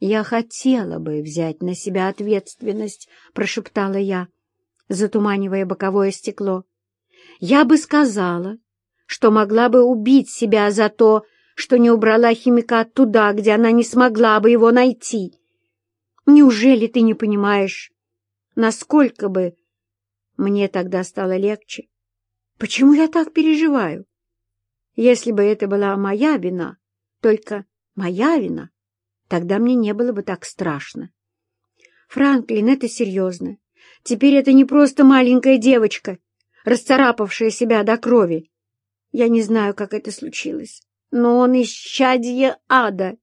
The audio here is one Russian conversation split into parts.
«Я хотела бы взять на себя ответственность», — прошептала я, затуманивая боковое стекло. «Я бы сказала, что могла бы убить себя за то, что не убрала химикат туда, где она не смогла бы его найти. Неужели ты не понимаешь, насколько бы мне тогда стало легче? Почему я так переживаю? Если бы это была моя вина, только моя вина, тогда мне не было бы так страшно. Франклин, это серьезно. Теперь это не просто маленькая девочка, расцарапавшая себя до крови. Я не знаю, как это случилось, но он исчадье ада,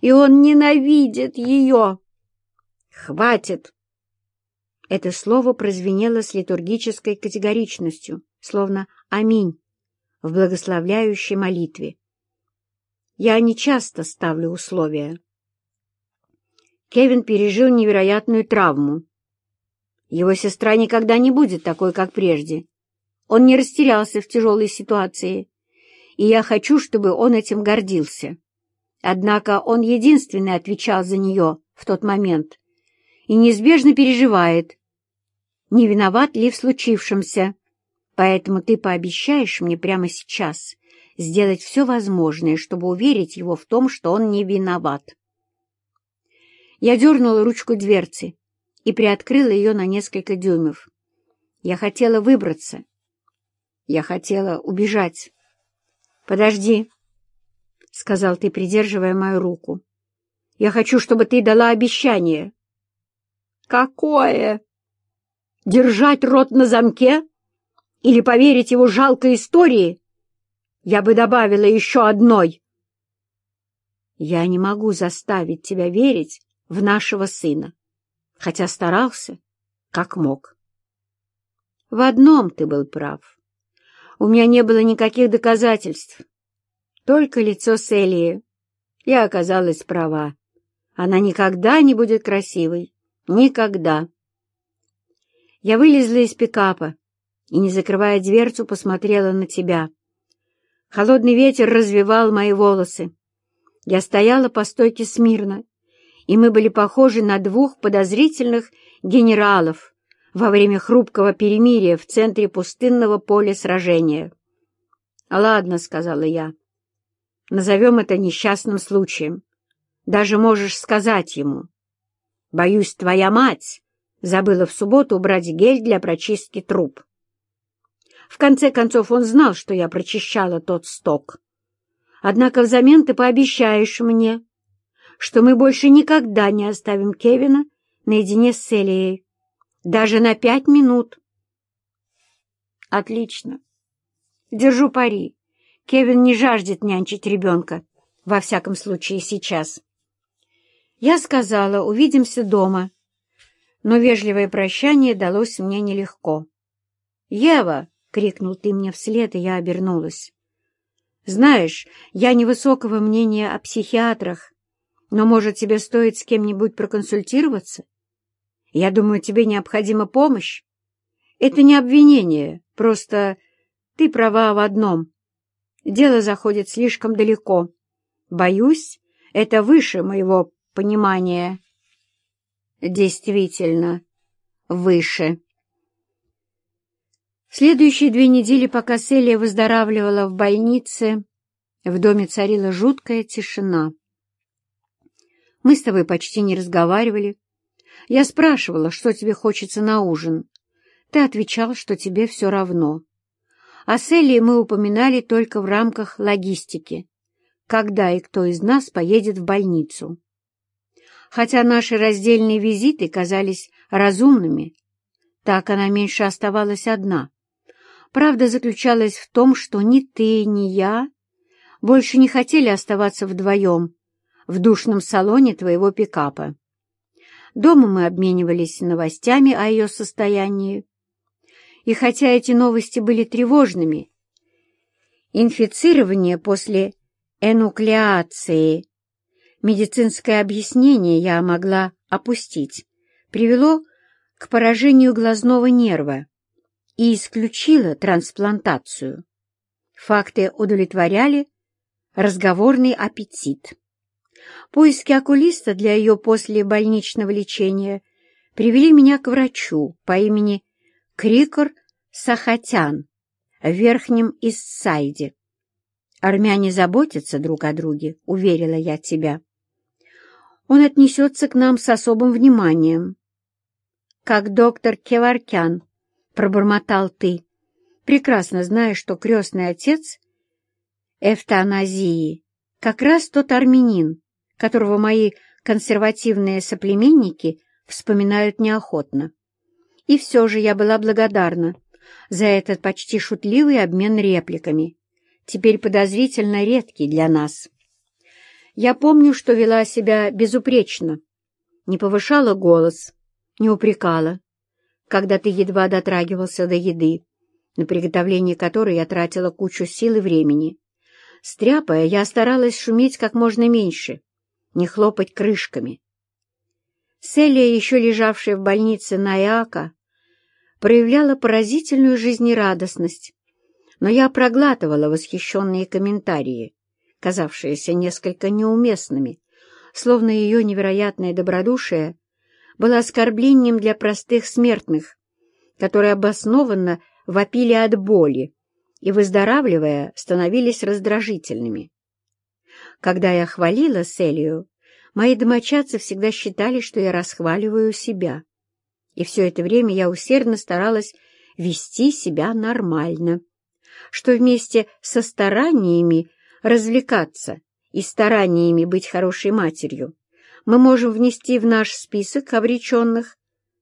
и он ненавидит ее. «Хватит!» Это слово прозвенело с литургической категоричностью, словно «Аминь» в благословляющей молитве. Я не часто ставлю условия. Кевин пережил невероятную травму. Его сестра никогда не будет такой, как прежде. Он не растерялся в тяжелой ситуации, и я хочу, чтобы он этим гордился. Однако он единственный отвечал за нее в тот момент и неизбежно переживает, не виноват ли в случившемся. Поэтому ты пообещаешь мне прямо сейчас сделать все возможное, чтобы уверить его в том, что он не виноват. Я дернула ручку дверцы и приоткрыла ее на несколько дюймов. Я хотела выбраться. Я хотела убежать. «Подожди», — сказал ты, придерживая мою руку. «Я хочу, чтобы ты дала обещание». «Какое?» «Держать рот на замке? Или поверить его жалкой истории?» Я бы добавила еще одной. Я не могу заставить тебя верить в нашего сына, хотя старался, как мог. В одном ты был прав. У меня не было никаких доказательств, только лицо Селии. Я оказалась права. Она никогда не будет красивой. Никогда. Я вылезла из пикапа и, не закрывая дверцу, посмотрела на тебя. Холодный ветер развивал мои волосы. Я стояла по стойке смирно, и мы были похожи на двух подозрительных генералов во время хрупкого перемирия в центре пустынного поля сражения. «Ладно», — сказала я, — «назовем это несчастным случаем. Даже можешь сказать ему. Боюсь, твоя мать забыла в субботу убрать гель для прочистки труб». В конце концов, он знал, что я прочищала тот сток. Однако взамен ты пообещаешь мне, что мы больше никогда не оставим Кевина наедине с Селией, даже на пять минут. Отлично. Держу пари. Кевин не жаждет нянчить ребенка, во всяком случае сейчас. Я сказала, увидимся дома, но вежливое прощание далось мне нелегко. «Ева!» — крикнул ты мне вслед, и я обернулась. «Знаешь, я невысокого мнения о психиатрах, но, может, тебе стоит с кем-нибудь проконсультироваться? Я думаю, тебе необходима помощь. Это не обвинение, просто ты права в одном. Дело заходит слишком далеко. Боюсь, это выше моего понимания». «Действительно, выше». Следующие две недели, пока Селия выздоравливала в больнице, в доме царила жуткая тишина. Мы с тобой почти не разговаривали. Я спрашивала, что тебе хочется на ужин. Ты отвечал, что тебе все равно. О Селии мы упоминали только в рамках логистики, когда и кто из нас поедет в больницу. Хотя наши раздельные визиты казались разумными, так она меньше оставалась одна — Правда заключалась в том, что ни ты, ни я больше не хотели оставаться вдвоем в душном салоне твоего пикапа. Дома мы обменивались новостями о ее состоянии. И хотя эти новости были тревожными, инфицирование после энуклеации, медицинское объяснение я могла опустить, привело к поражению глазного нерва и исключила трансплантацию. Факты удовлетворяли разговорный аппетит. Поиски окулиста для ее послебольничного лечения привели меня к врачу по имени Крикор Сахатян в Верхнем Иссайде. Армяне заботятся друг о друге, уверила я тебя. Он отнесется к нам с особым вниманием. Как доктор Кеваркян, пробормотал ты, прекрасно зная, что крестный отец эвтаназии как раз тот армянин, которого мои консервативные соплеменники вспоминают неохотно. И все же я была благодарна за этот почти шутливый обмен репликами, теперь подозрительно редкий для нас. Я помню, что вела себя безупречно, не повышала голос, не упрекала, когда ты едва дотрагивался до еды, на приготовление которой я тратила кучу сил и времени. Стряпая, я старалась шуметь как можно меньше, не хлопать крышками. Селия, еще лежавшая в больнице на Иака, проявляла поразительную жизнерадостность, но я проглатывала восхищенные комментарии, казавшиеся несколько неуместными, словно ее невероятное добродушие было оскорблением для простых смертных, которые обоснованно вопили от боли и, выздоравливая, становились раздражительными. Когда я хвалила Селию, мои домочадцы всегда считали, что я расхваливаю себя. И все это время я усердно старалась вести себя нормально, что вместе со стараниями развлекаться и стараниями быть хорошей матерью мы можем внести в наш список обреченных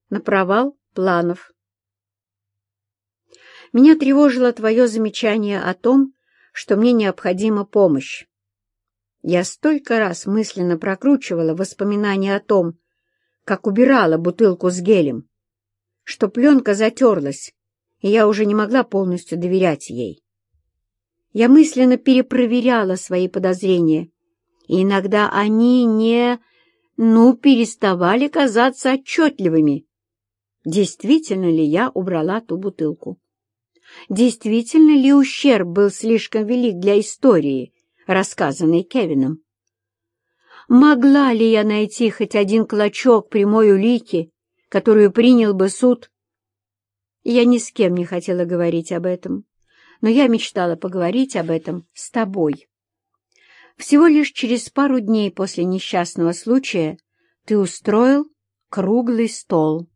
на провал планов. Меня тревожило твое замечание о том, что мне необходима помощь. Я столько раз мысленно прокручивала воспоминания о том, как убирала бутылку с гелем, что пленка затерлась, и я уже не могла полностью доверять ей. Я мысленно перепроверяла свои подозрения, и иногда они не, ну, переставали казаться отчетливыми. Действительно ли я убрала ту бутылку? Действительно ли ущерб был слишком велик для истории, рассказанной Кевином? Могла ли я найти хоть один клочок прямой улики, которую принял бы суд? Я ни с кем не хотела говорить об этом, но я мечтала поговорить об этом с тобой. Всего лишь через пару дней после несчастного случая ты устроил круглый стол.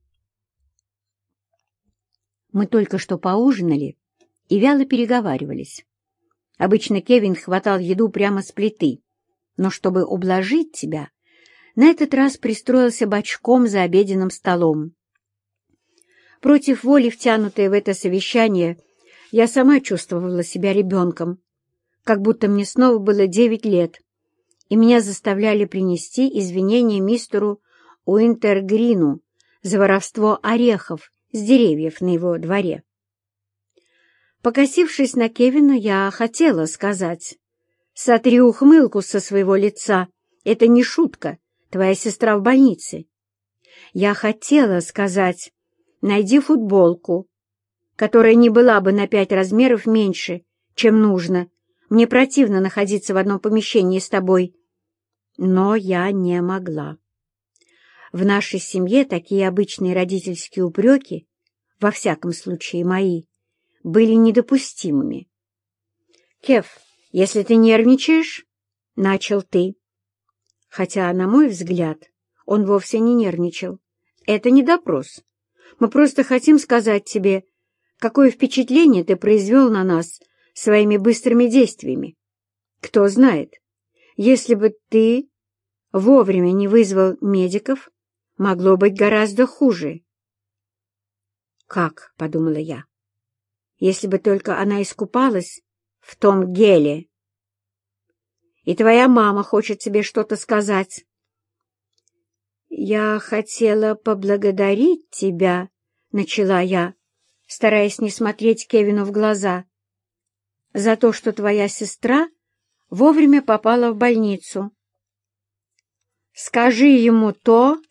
Мы только что поужинали и вяло переговаривались. Обычно Кевин хватал еду прямо с плиты, но чтобы ублажить тебя, на этот раз пристроился бочком за обеденным столом. Против воли, втянутая в это совещание, я сама чувствовала себя ребенком, как будто мне снова было девять лет, и меня заставляли принести извинения мистеру Уинтергрину за воровство орехов с деревьев на его дворе. Покосившись на Кевина, я хотела сказать, «Сотри ухмылку со своего лица, это не шутка, твоя сестра в больнице». Я хотела сказать, найди футболку, которая не была бы на пять размеров меньше, чем нужно. Мне противно находиться в одном помещении с тобой. Но я не могла. В нашей семье такие обычные родительские упреки, во всяком случае мои, были недопустимыми. «Кев, если ты нервничаешь...» — начал ты. Хотя, на мой взгляд, он вовсе не нервничал. Это не допрос. Мы просто хотим сказать тебе, какое впечатление ты произвел на нас своими быстрыми действиями. Кто знает, если бы ты вовремя не вызвал медиков, могло быть гораздо хуже. «Как?» — подумала я. «Если бы только она искупалась в том геле. И твоя мама хочет тебе что-то сказать». «Я хотела поблагодарить тебя», — начала я, стараясь не смотреть Кевину в глаза, «за то, что твоя сестра вовремя попала в больницу». «Скажи ему то,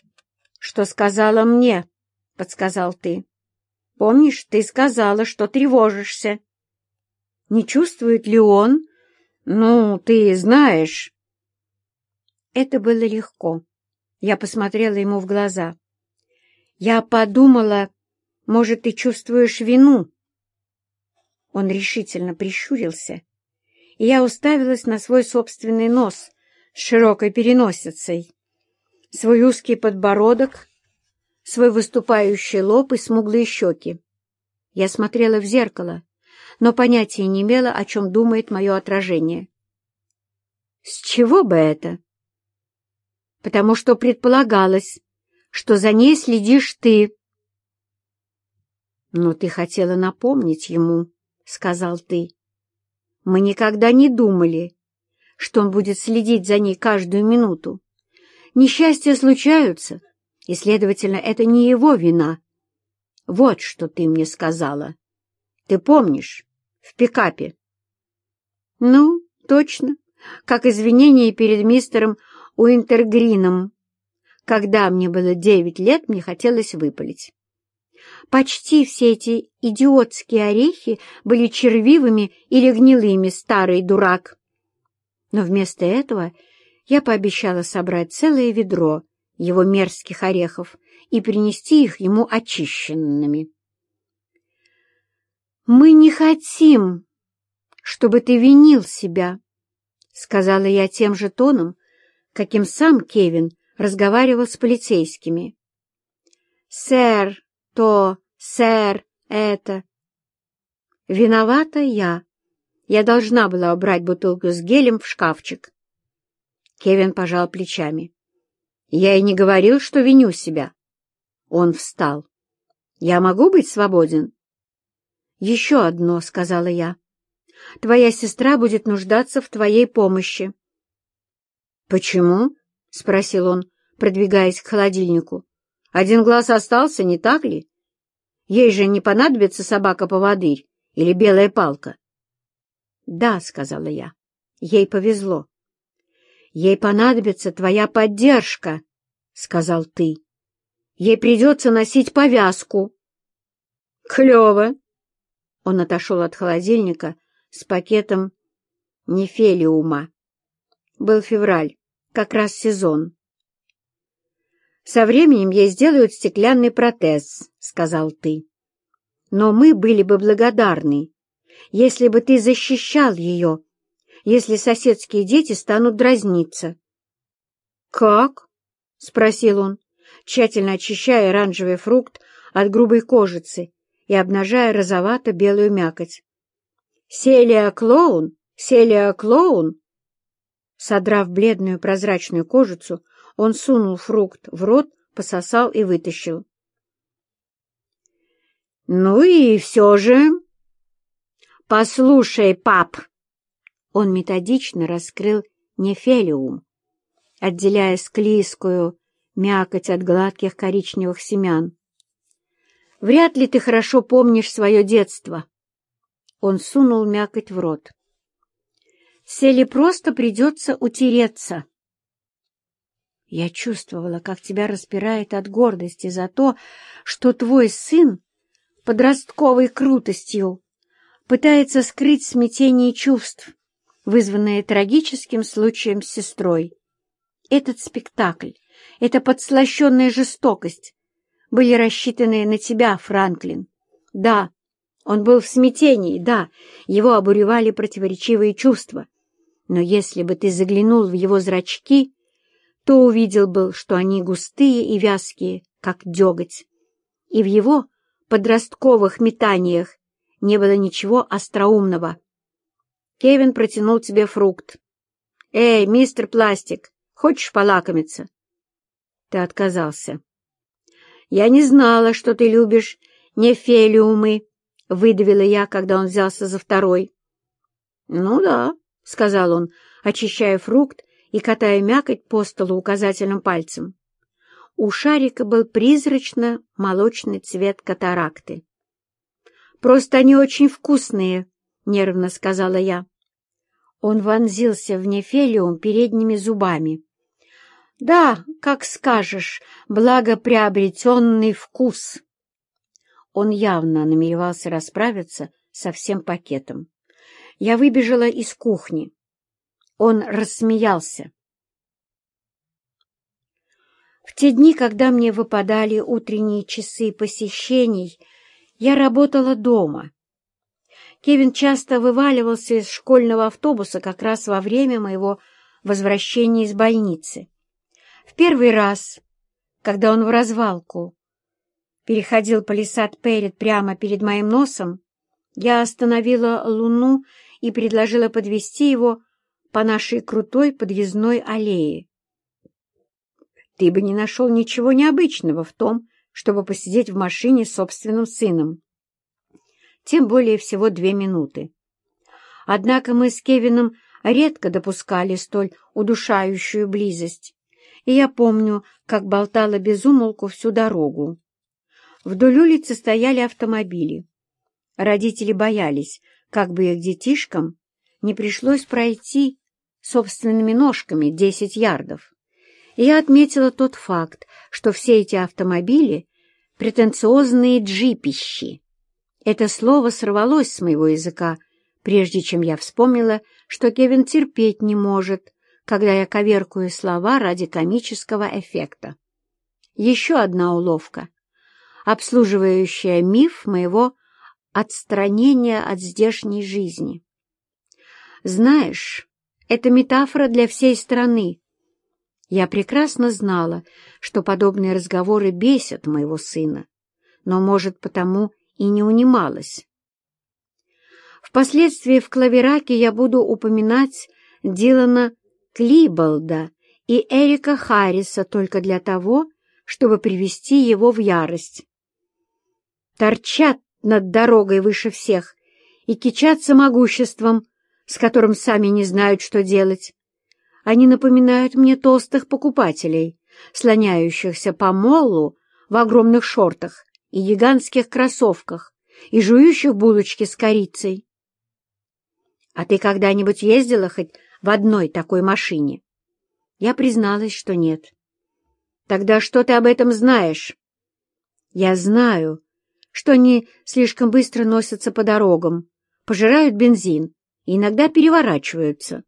что сказала мне», — подсказал ты. «Помнишь, ты сказала, что тревожишься». «Не чувствует ли он? Ну, ты знаешь». Это было легко. Я посмотрела ему в глаза. Я подумала, может, ты чувствуешь вину? Он решительно прищурился, и я уставилась на свой собственный нос с широкой переносицей, свой узкий подбородок, свой выступающий лоб и смуглые щеки. Я смотрела в зеркало, но понятия не имела, о чем думает мое отражение. С чего бы это? Потому что предполагалось, что за ней следишь ты. Но ты хотела напомнить ему, — сказал ты. Мы никогда не думали, что он будет следить за ней каждую минуту. Несчастья случаются, и, следовательно, это не его вина. Вот что ты мне сказала. Ты помнишь, в пикапе? Ну, точно, как извинение перед мистером Уинтергрином. Когда мне было девять лет, мне хотелось выпалить. Почти все эти идиотские орехи были червивыми или гнилыми, старый дурак. Но вместо этого я пообещала собрать целое ведро его мерзких орехов и принести их ему очищенными. «Мы не хотим, чтобы ты винил себя», — сказала я тем же тоном, каким сам Кевин разговаривал с полицейскими. «Сэр, то, сэр, это...» «Виновата я. Я должна была убрать бутылку с гелем в шкафчик». Кевин пожал плечами. «Я и не говорил, что виню себя». Он встал. «Я могу быть свободен?» «Еще одно», — сказала я. «Твоя сестра будет нуждаться в твоей помощи». «Почему?» — спросил он, продвигаясь к холодильнику. «Один глаз остался, не так ли? Ей же не понадобится собака-поводырь или белая палка». «Да», — сказала я, — «ей повезло». «Ей понадобится твоя поддержка», — сказал ты. «Ей придется носить повязку». «Клево!» Он отошел от холодильника с пакетом нефелиума. Был февраль как раз сезон. «Со временем ей сделают стеклянный протез», — сказал ты. «Но мы были бы благодарны, если бы ты защищал ее, если соседские дети станут дразниться». «Как?» — спросил он, тщательно очищая оранжевый фрукт от грубой кожицы и обнажая розовато-белую мякоть. «Селия Клоун! Селия Клоун!» Содрав бледную прозрачную кожицу, он сунул фрукт в рот, пососал и вытащил. «Ну и все же...» «Послушай, пап!» Он методично раскрыл нефелиум, отделяя склизкую мякоть от гладких коричневых семян. «Вряд ли ты хорошо помнишь свое детство». Он сунул мякоть в рот. Селе просто придется утереться. Я чувствовала, как тебя распирает от гордости за то, что твой сын подростковой крутостью пытается скрыть смятение чувств, вызванное трагическим случаем с сестрой. Этот спектакль, эта подслащенная жестокость были рассчитаны на тебя, Франклин. Да, он был в смятении, да, его обуревали противоречивые чувства. Но если бы ты заглянул в его зрачки, то увидел бы, что они густые и вязкие, как деготь. И в его подростковых метаниях не было ничего остроумного. Кевин протянул тебе фрукт. «Эй, мистер Пластик, хочешь полакомиться?» Ты отказался. «Я не знала, что ты любишь нефелиумы», — выдавила я, когда он взялся за второй. «Ну да», — сказал он, очищая фрукт и катая мякоть по столу указательным пальцем. У шарика был призрачно-молочный цвет катаракты. «Просто они очень вкусные», — нервно сказала я. Он вонзился в нефелиум передними зубами. «Да, как скажешь, благоприобретенный вкус». Он явно намеревался расправиться со всем пакетом. Я выбежала из кухни. Он рассмеялся. В те дни, когда мне выпадали утренние часы посещений, я работала дома. Кевин часто вываливался из школьного автобуса как раз во время моего возвращения из больницы. В первый раз, когда он в развалку переходил палисад Перед прямо перед моим носом, я остановила Луну и предложила подвести его по нашей крутой подъездной аллее. Ты бы не нашел ничего необычного в том, чтобы посидеть в машине с собственным сыном. Тем более всего две минуты. Однако мы с Кевином редко допускали столь удушающую близость, и я помню, как болтала без умолку всю дорогу. Вдоль улицы стояли автомобили. Родители боялись, как бы их детишкам не пришлось пройти собственными ножками десять ярдов. И я отметила тот факт, что все эти автомобили — претенциозные джипищи. Это слово сорвалось с моего языка, прежде чем я вспомнила, что Кевин терпеть не может, когда я коверкую слова ради комического эффекта. Еще одна уловка, обслуживающая миф моего отстранения от здешней жизни. Знаешь, это метафора для всей страны. Я прекрасно знала, что подобные разговоры бесят моего сына, но, может, потому и не унималась. Впоследствии в клавераке я буду упоминать Дилана Клиболда и Эрика Харриса только для того, чтобы привести его в ярость. Торчат над дорогой выше всех и кичатся могуществом, с которым сами не знают, что делать. Они напоминают мне толстых покупателей, слоняющихся по моллу в огромных шортах и гигантских кроссовках и жующих булочки с корицей. А ты когда-нибудь ездила хоть в одной такой машине? Я призналась, что нет. Тогда что ты об этом знаешь? Я знаю, что они слишком быстро носятся по дорогам, пожирают бензин иногда переворачиваются.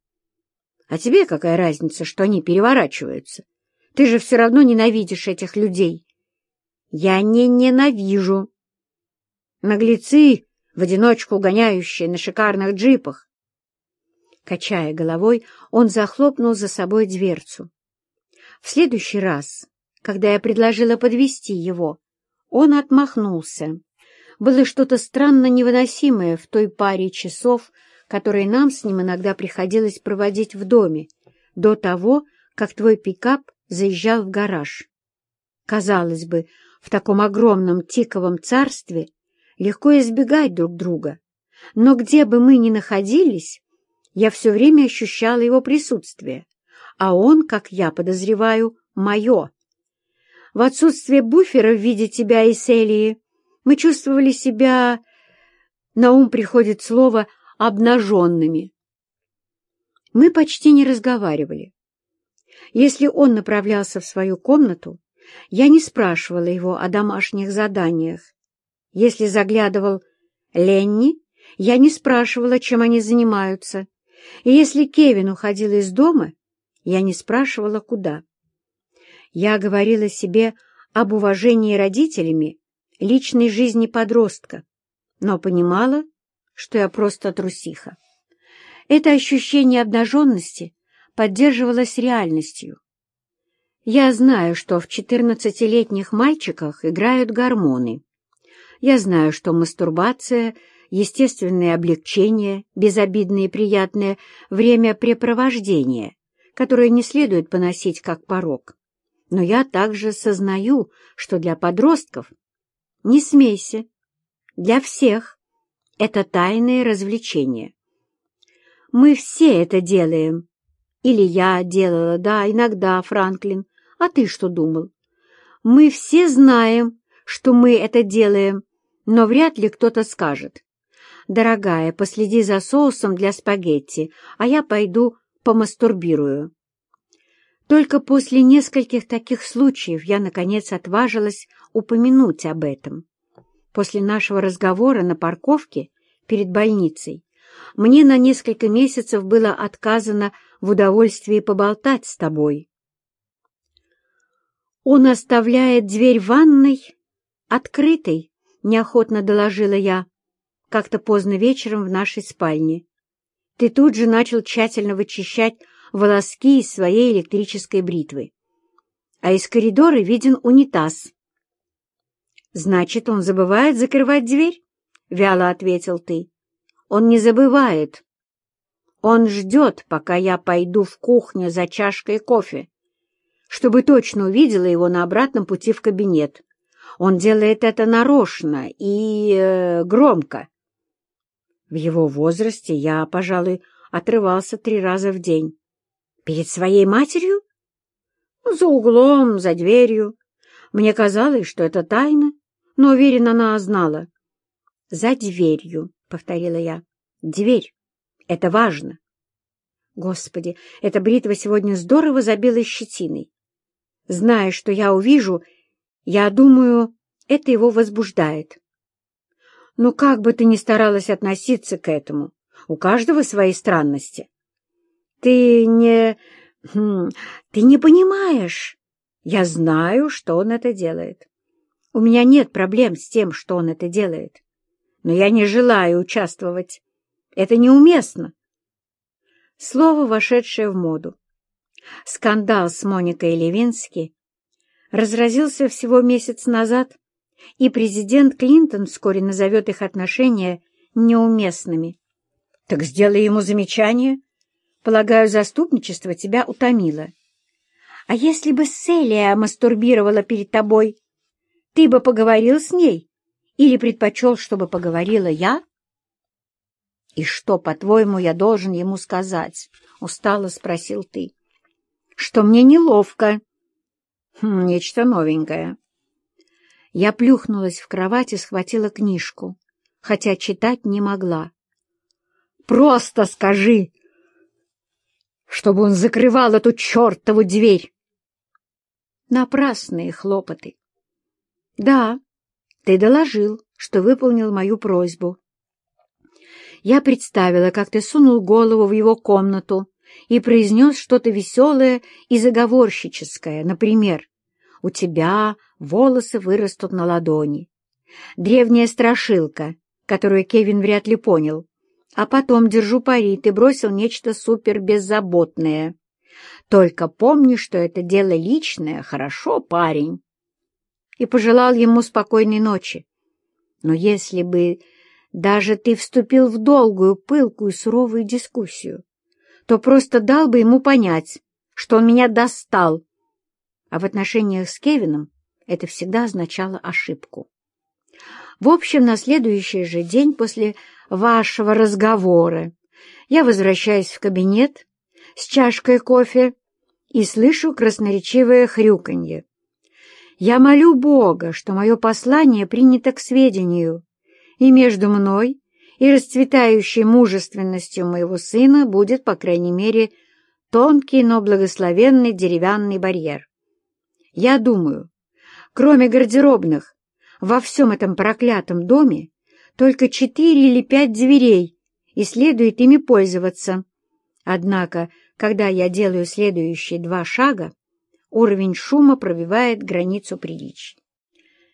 А тебе какая разница, что они переворачиваются? Ты же все равно ненавидишь этих людей. Я не ненавижу. Наглецы, в одиночку гоняющие на шикарных джипах. Качая головой, он захлопнул за собой дверцу. В следующий раз, когда я предложила подвести его, он отмахнулся. Было что-то странно невыносимое в той паре часов, которые нам с ним иногда приходилось проводить в доме, до того, как твой пикап заезжал в гараж. Казалось бы, в таком огромном тиковом царстве легко избегать друг друга, но где бы мы ни находились, я все время ощущала его присутствие, а он, как я подозреваю, мое. В отсутствие буфера в виде тебя и Селии мы чувствовали себя... На ум приходит слово «обнаженными». Мы почти не разговаривали. Если он направлялся в свою комнату, я не спрашивала его о домашних заданиях. Если заглядывал Ленни, я не спрашивала, чем они занимаются. И если Кевин уходил из дома, я не спрашивала, куда. Я говорила себе об уважении родителями личной жизни подростка, но понимала, что я просто трусиха. Это ощущение обнаженности поддерживалось реальностью. Я знаю, что в четырнадцатилетних мальчиках играют гормоны. Я знаю, что мастурбация — естественное облегчение, безобидное и приятное времяпрепровождение, которое не следует поносить как порог. Но я также сознаю, что для подростков не смейся. Для всех это тайное развлечение. Мы все это делаем. Или я делала, да, иногда, Франклин. А ты что думал? Мы все знаем, что мы это делаем, но вряд ли кто-то скажет. «Дорогая, последи за соусом для спагетти, а я пойду помастурбирую». Только после нескольких таких случаев я, наконец, отважилась упомянуть об этом. После нашего разговора на парковке перед больницей мне на несколько месяцев было отказано в удовольствии поболтать с тобой. Он оставляет дверь ванной открытой, неохотно доложила я, как-то поздно вечером в нашей спальне. Ты тут же начал тщательно вычищать волоски из своей электрической бритвы. А из коридора виден унитаз. «Значит, он забывает закрывать дверь?» — вяло ответил ты. «Он не забывает. Он ждет, пока я пойду в кухню за чашкой кофе, чтобы точно увидела его на обратном пути в кабинет. Он делает это нарочно и э, громко. В его возрасте я, пожалуй, отрывался три раза в день. Перед своей матерью? За углом, за дверью. Мне казалось, что это тайна, но, уверена, она знала. «За дверью», — повторила я. «Дверь. Это важно». Господи, эта бритва сегодня здорово забила щетиной. Зная, что я увижу, я думаю, это его возбуждает. Но как бы ты ни старалась относиться к этому, у каждого свои странности. Ты не... Хм, ты не понимаешь. Я знаю, что он это делает. У меня нет проблем с тем, что он это делает. Но я не желаю участвовать. Это неуместно. Слово, вошедшее в моду. Скандал с Моникой Левински разразился всего месяц назад, и президент Клинтон вскоре назовет их отношения неуместными. Так сделай ему замечание. Полагаю, заступничество тебя утомило. А если бы Селия мастурбировала перед тобой, ты бы поговорил с ней или предпочел, чтобы поговорила я? — И что, по-твоему, я должен ему сказать? — устало спросил ты. — Что мне неловко. Хм, нечто новенькое. Я плюхнулась в кровать и схватила книжку, хотя читать не могла. «Просто скажи, чтобы он закрывал эту чертову дверь!» Напрасные хлопоты. «Да, ты доложил, что выполнил мою просьбу». Я представила, как ты сунул голову в его комнату и произнес что-то веселое и заговорщическое, например, «У тебя волосы вырастут на ладони». Древняя страшилка, которую Кевин вряд ли понял. А потом, держу пари, ты бросил нечто супербеззаботное. Только помни, что это дело личное, хорошо, парень. И пожелал ему спокойной ночи. Но если бы даже ты вступил в долгую, пылкую, суровую дискуссию, то просто дал бы ему понять, что он меня достал. А в отношениях с Кевином это всегда означало ошибку. В общем, на следующий же день после вашего разговора я возвращаюсь в кабинет с чашкой кофе и слышу красноречивое хрюканье. Я молю Бога, что мое послание принято к сведению, и между мной и расцветающей мужественностью моего сына будет, по крайней мере, тонкий, но благословенный деревянный барьер. Я думаю, кроме гардеробных, во всем этом проклятом доме только четыре или пять дверей, и следует ими пользоваться. Однако, когда я делаю следующие два шага, уровень шума пробивает границу приличий.